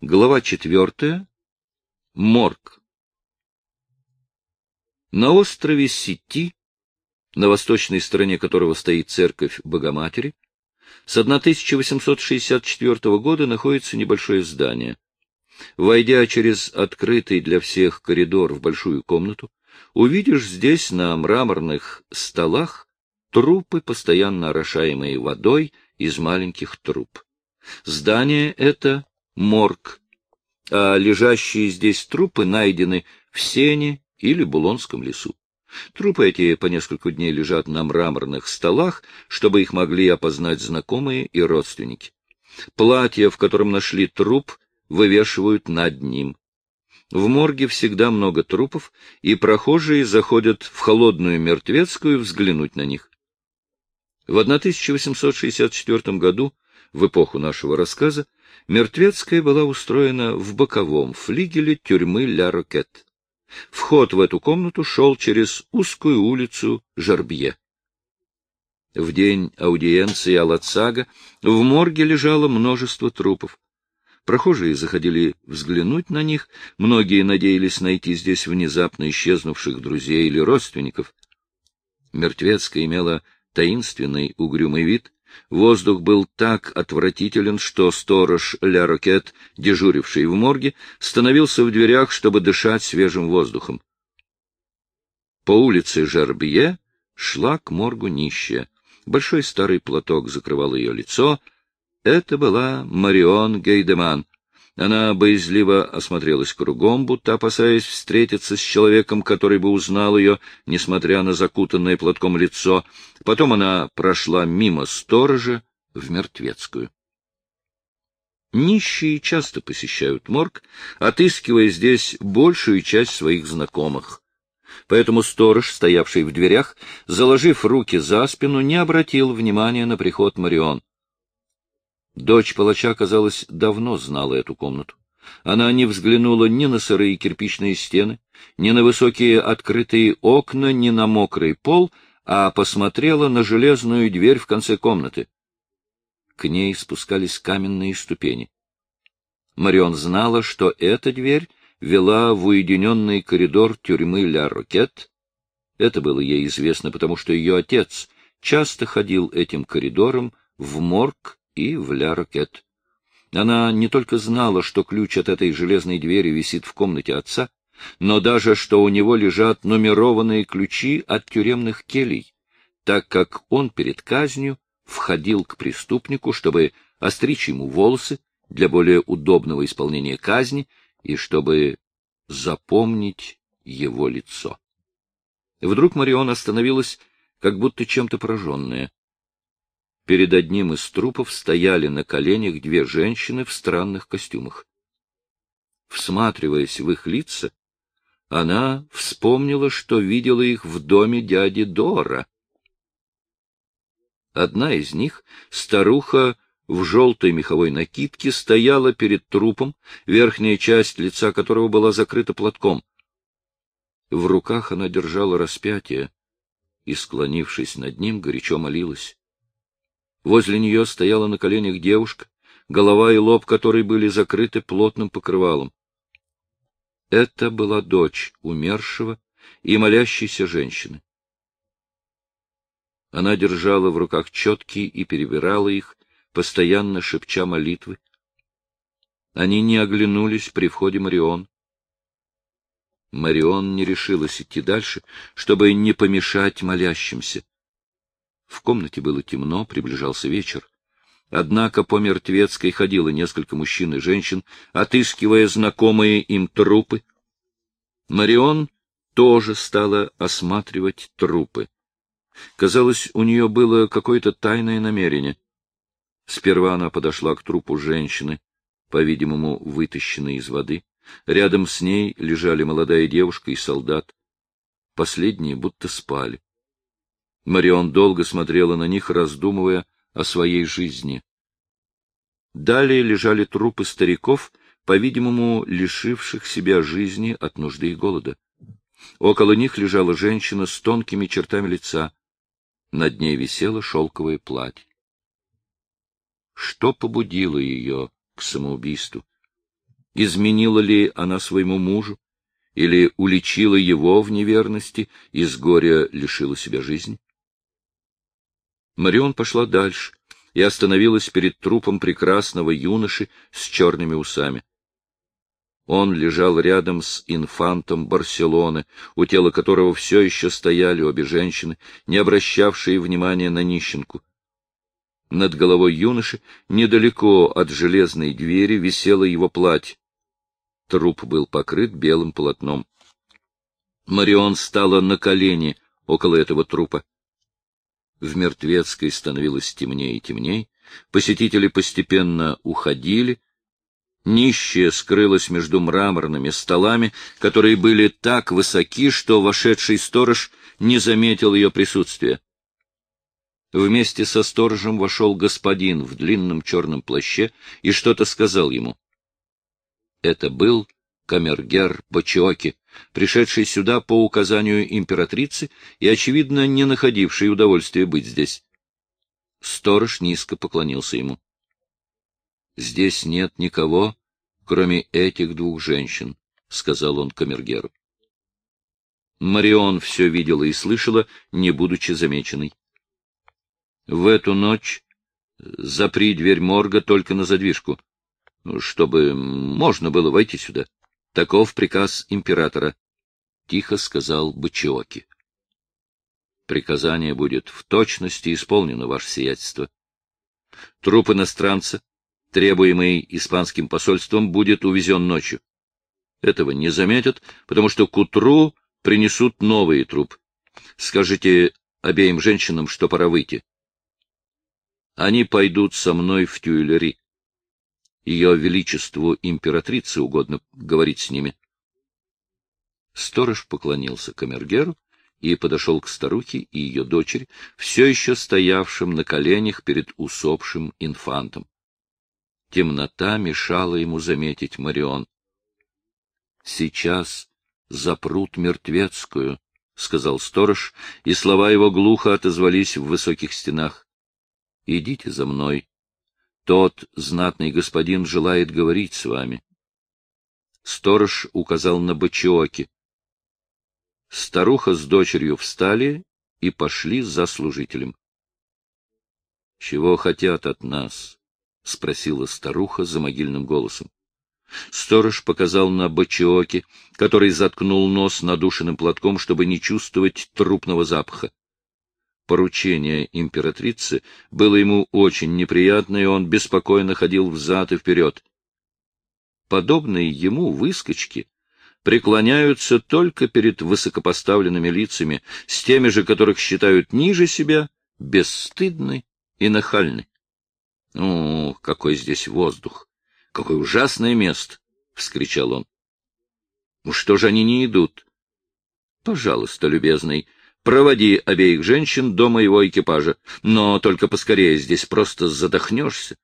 Глава четвертая. Морг. На острове Сити, на восточной стороне которого стоит церковь Богоматери, с 1864 года находится небольшое здание. Войдя через открытый для всех коридор в большую комнату, увидишь здесь на мраморных столах трупы, постоянно орошаемые водой из маленьких труб. Здание это — морг, а лежащие здесь трупы найдены в сене или Булонском лесу. Трупы эти по несколько дней лежат на мраморных столах, чтобы их могли опознать знакомые и родственники. Платье, в котором нашли труп, вывешивают над ним. В морге всегда много трупов, и прохожие заходят в холодную мертвецкую взглянуть на них. В 1864 году, в эпоху нашего рассказа, Мертвецкая была устроена в боковом флигеле тюрьмы Ля Рокет. Вход в эту комнату шел через узкую улицу Жарбье. В день аудиенции Алацага в морге лежало множество трупов. Прохожие заходили взглянуть на них, многие надеялись найти здесь внезапно исчезнувших друзей или родственников. Мертвецкая имела таинственный угрюмый вид, Воздух был так отвратителен, что сторож Ля Рокет, дежуривший в морге, становился в дверях, чтобы дышать свежим воздухом. По улице Жербье шла к моргу нищая. Большой старый платок закрывал ее лицо. Это была Марион Гейдеман, она боязливо осмотрелась кругом, будто опасаясь встретиться с человеком, который бы узнал ее, несмотря на закутанное платком лицо. Потом она прошла мимо сторожа в мертвецкую. Нищие часто посещают морг, отыскивая здесь большую часть своих знакомых. Поэтому сторож, стоявший в дверях, заложив руки за спину, не обратил внимания на приход Марион. Дочь палача, казалось, давно знала эту комнату. Она не взглянула ни на сырые кирпичные стены, ни на высокие открытые окна, ни на мокрый пол, а посмотрела на железную дверь в конце комнаты. К ней спускались каменные ступени. Марион знала, что эта дверь вела в уединенный коридор тюрьмы Ля Рокет. Это было ей известно, потому что ее отец часто ходил этим коридором в морг и в Ля-Рокет. Она не только знала, что ключ от этой железной двери висит в комнате отца, но даже, что у него лежат нумерованные ключи от тюремных келей, так как он перед казнью входил к преступнику, чтобы остричь ему волосы для более удобного исполнения казни и чтобы запомнить его лицо. Вдруг Марион остановилась, как будто чем-то пораженная. Перед одним из трупов стояли на коленях две женщины в странных костюмах. Всматриваясь в их лица, она вспомнила, что видела их в доме дяди Дора. Одна из них, старуха в желтой меховой накидке, стояла перед трупом, верхняя часть лица которого была закрыта платком. В руках она держала распятие и, склонившись над ним, горячо молилась. Возле нее стояла на коленях девушка, голова и лоб которой были закрыты плотным покрывалом. Это была дочь умершего и молящейся женщины. Она держала в руках четки и перебирала их, постоянно шепча молитвы. Они не оглянулись при входе Марион. Марион не решилась идти дальше, чтобы не помешать молящимся. В комнате было темно, приближался вечер. Однако по мертвецкой ходило несколько мужчин и женщин, отыскивая знакомые им трупы. Марион тоже стала осматривать трупы. Казалось, у нее было какое-то тайное намерение. Сперва она подошла к трупу женщины, по-видимому, вытащенной из воды. Рядом с ней лежали молодая девушка и солдат. Последние будто спали. Марион долго смотрела на них, раздумывая о своей жизни. Далее лежали трупы стариков, по-видимому, лишивших себя жизни от нужды и голода. Около них лежала женщина с тонкими чертами лица. Над ней висело шелковое платье. Что побудило ее к самоубийству? изменила ли она своему мужу, или уличила его в неверности и с горя лишила себя жизни? Марион пошла дальше и остановилась перед трупом прекрасного юноши с черными усами. Он лежал рядом с инфантом Барселоны, у тела которого все еще стояли обе женщины, не обращавшие внимания на нищенку. Над головой юноши, недалеко от железной двери, висело его платье. Труп был покрыт белым полотном. Марион стала на колени около этого трупа. В мертвецкой становилось темнее и темнее, посетители постепенно уходили, Нищая скрылась между мраморными столами, которые были так высоки, что вошедший сторож не заметил ее присутствия. Вместе со сторожем вошел господин в длинном черном плаще и что-то сказал ему. Это был камергер Бачиоки, пришедший сюда по указанию императрицы и, очевидно, не находивший удовольствия быть здесь. Сторож низко поклонился ему. — Здесь нет никого, кроме этих двух женщин, — сказал он камергеру. Марион все видела и слышала, не будучи замеченной. В эту ночь запри дверь морга только на задвижку, чтобы можно было войти сюда. Таков приказ императора, — тихо сказал Бачиоки. Приказание будет в точности исполнено, ваше сиятельство. Труп иностранца требуемый испанским посольством, будет увезен ночью. Этого не заметят, потому что к утру принесут новый труп. Скажите обеим женщинам, что пора выйти. Они пойдут со мной в Тюильри. Ее Величеству императрице угодно говорить с ними. Сторож поклонился камергеру и подошел к старухе и ее дочери, все еще стоявшим на коленях перед усопшим инфантом. Темнота мешала ему заметить Марион. — Сейчас запрут мертвецкую, — сказал сторож, и слова его глухо отозвались в высоких стенах. — Идите за мной. Тот знатный господин желает говорить с вами. Сторож указал на Бачиоки. Старуха с дочерью встали и пошли за служителем. — Чего хотят от нас? — спросила старуха за могильным голосом. Сторож показал на Бачиоки, который заткнул нос надушенным платком, чтобы не чувствовать трупного запаха. Поручение императрицы было ему очень неприятно, и он беспокойно ходил взад и вперед. Подобные ему выскочки преклоняются только перед высокопоставленными лицами, с теми же, которых считают ниже себя, бесстыдны и нахальны. О, какой здесь воздух! Какое ужасное место! — вскричал он. — Что же они не идут? — Пожалуйста, любезный, проводи обеих женщин до моего экипажа, но только поскорее, здесь просто задохнешься.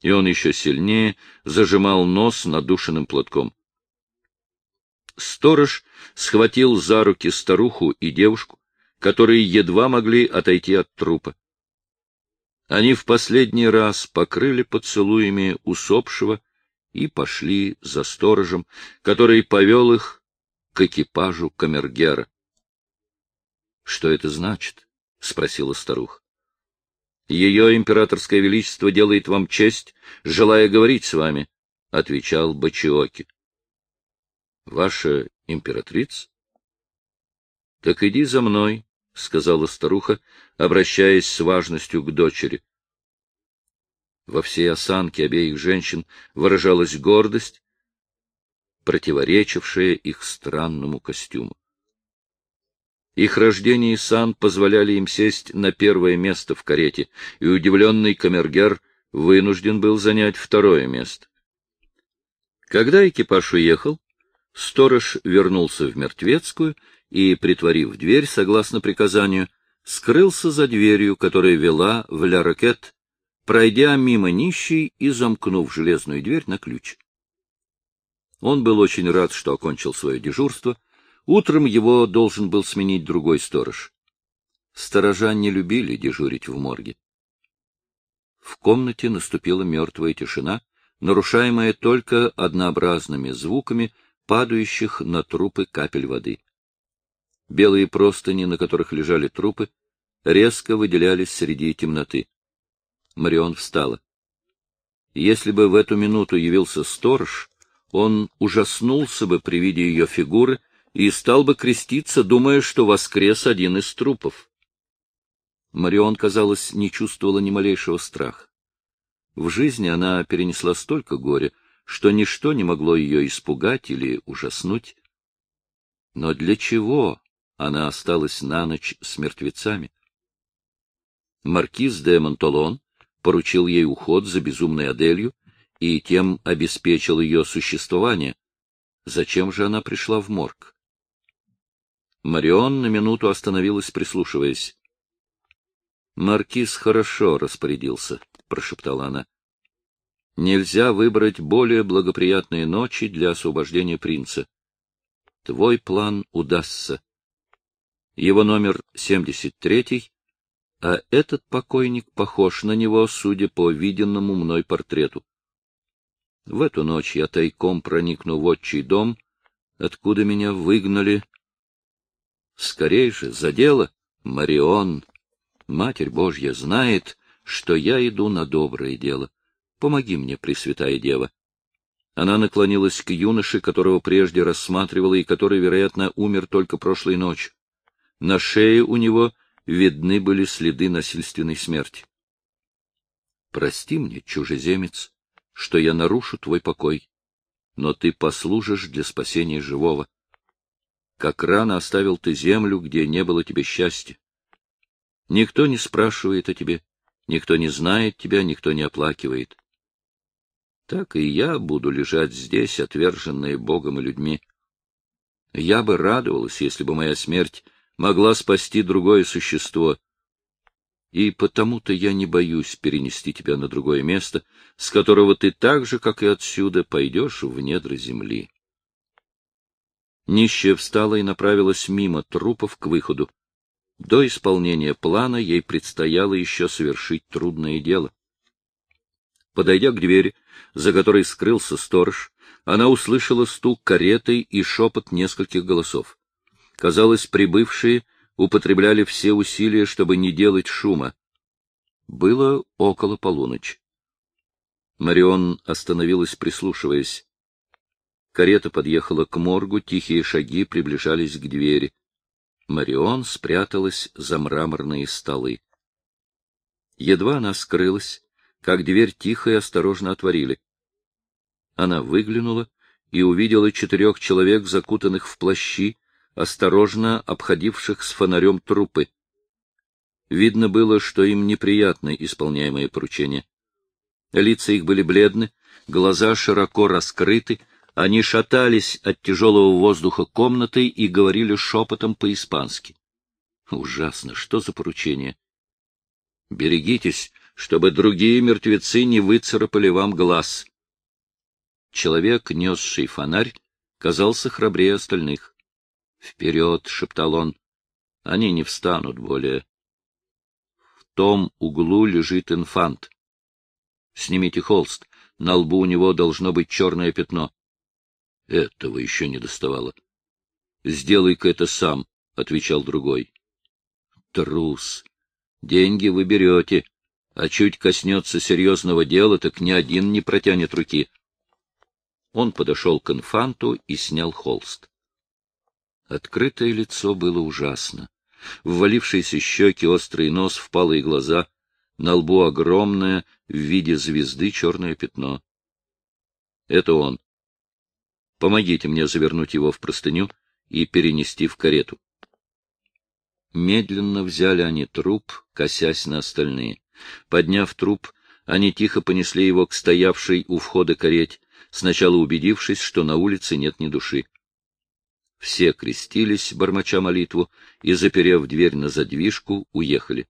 И он еще сильнее зажимал нос надушенным платком. Сторож схватил за руки старуху и девушку, которые едва могли отойти от трупа. Они в последний раз покрыли поцелуями усопшего и пошли за сторожем, который повел их к экипажу камергера. — Что это значит? — спросила старуха. — Ее императорское величество делает вам честь, желая говорить с вами, — отвечал Бачиоки. — Ваша императрица? — Так иди за мной, — сказала старуха, обращаясь с важностью к дочери. Во всей осанке обеих женщин выражалась гордость, противоречившая их странному костюму. Их рождение и сан позволяли им сесть на первое место в карете, и удивленный камергер вынужден был занять второе место. Когда экипаж уехал, сторож вернулся в Мертвецкую и, притворив дверь, согласно приказанию, скрылся за дверью, которая вела в Ля-Рокет, пройдя мимо нищей и замкнув железную дверь на ключ. Он был очень рад, что окончил свое дежурство. Утром его должен был сменить другой сторож. Сторожа не любили дежурить в морге. В комнате наступила мертвая тишина, нарушаемая только однообразными звуками падающих на трупы капель воды. Белые простыни, на которых лежали трупы, резко выделялись среди темноты. Марион встала. Если бы в эту минуту явился сторож, он ужаснулся бы при виде ее фигуры и стал бы креститься, думая, что воскрес один из трупов. Марион, казалось, не чувствовала ни малейшего страха. В жизни она перенесла столько горя, что ничто не могло ее испугать или ужаснуть. Но для чего она осталась на ночь с мертвецами? Маркиз де Монтолон поручил ей уход за безумной Аделью и тем обеспечил ее существование. Зачем же она пришла в морг? Марион на минуту остановилась, прислушиваясь. Маркиз хорошо распорядился, прошептала она. Нельзя выбрать более благоприятные ночи для освобождения принца. Твой план удастся. Его номер 73, а этот покойник похож на него, судя по виденному мной портрету. В эту ночь я тайком проникну в отчий дом, откуда меня выгнали. Скорей же, за дело, Марион. Матерь Божья знает, что я иду на доброе дело. Помоги мне, Пресвятая Дева. Она наклонилась к юноше, которого прежде рассматривала и который, вероятно, умер только прошлой ночью. На шее у него видны были следы насильственной смерти. Прости мне, чужеземец, что я нарушу твой покой, но ты послужишь для спасения живого. Как рано оставил ты землю, где не было тебе счастья. Никто не спрашивает о тебе, никто не знает тебя, никто не оплакивает. Так и я буду лежать здесь, отверженная Богом и людьми. Я бы радовалась, если бы моя смерть могла спасти другое существо. И потому-то я не боюсь перенести тебя на другое место, с которого ты так же, как и отсюда, пойдешь в недра земли. Нищая встала и направилась мимо трупов к выходу. До исполнения плана ей предстояло еще совершить трудное дело. Подойдя к двери, за которой скрылся сторож, она услышала стук кареты и шепот нескольких голосов. Казалось, прибывшие употребляли все усилия, чтобы не делать шума. Было около полуночи. Марион остановилась, прислушиваясь. Карета подъехала к моргу, тихие шаги приближались к двери. Марион спряталась за мраморные столы. Едва она скрылась, как дверь тихо и осторожно отворили. Она выглянула и увидела четырех человек, закутанных в плащи, осторожно обходивших с фонарем трупы. Видно было, что им неприятно исполняемое поручение. Лица их были бледны, глаза широко раскрыты, они шатались от тяжелого воздуха комнаты и говорили шепотом по-испански. Ужасно, что за поручение? Берегитесь, чтобы другие мертвецы не выцарапали вам глаз. Человек, несший фонарь, казался храбрее остальных. «Вперед!» — шептал он. «Они не встанут более». В том углу лежит инфант. Снимите холст. На лбу у него должно быть черное пятно. Этого еще не доставало. — Сделай-ка это сам, — отвечал другой. — Трус. Деньги вы берете, а чуть коснется серьезного дела, так ни один не протянет руки. Он подошел к инфанту и снял холст. Открытое лицо было ужасно. Ввалившиеся щеки, острый нос, впалые глаза, на лбу огромное в виде звезды черное пятно. Это он. Помогите мне завернуть его в простыню и перенести в карету. Медленно взяли они труп, косясь на остальные. Подняв труп, они тихо понесли его к стоявшей у входа карете, сначала убедившись, что на улице нет ни души. Все крестились, бормоча молитву, и, заперев дверь на задвижку, уехали.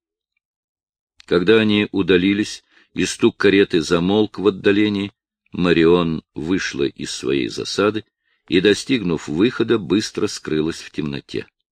Когда они удалились, и стук кареты замолк в отдалении, Марион вышла из своей засады и, достигнув выхода, быстро скрылась в темноте.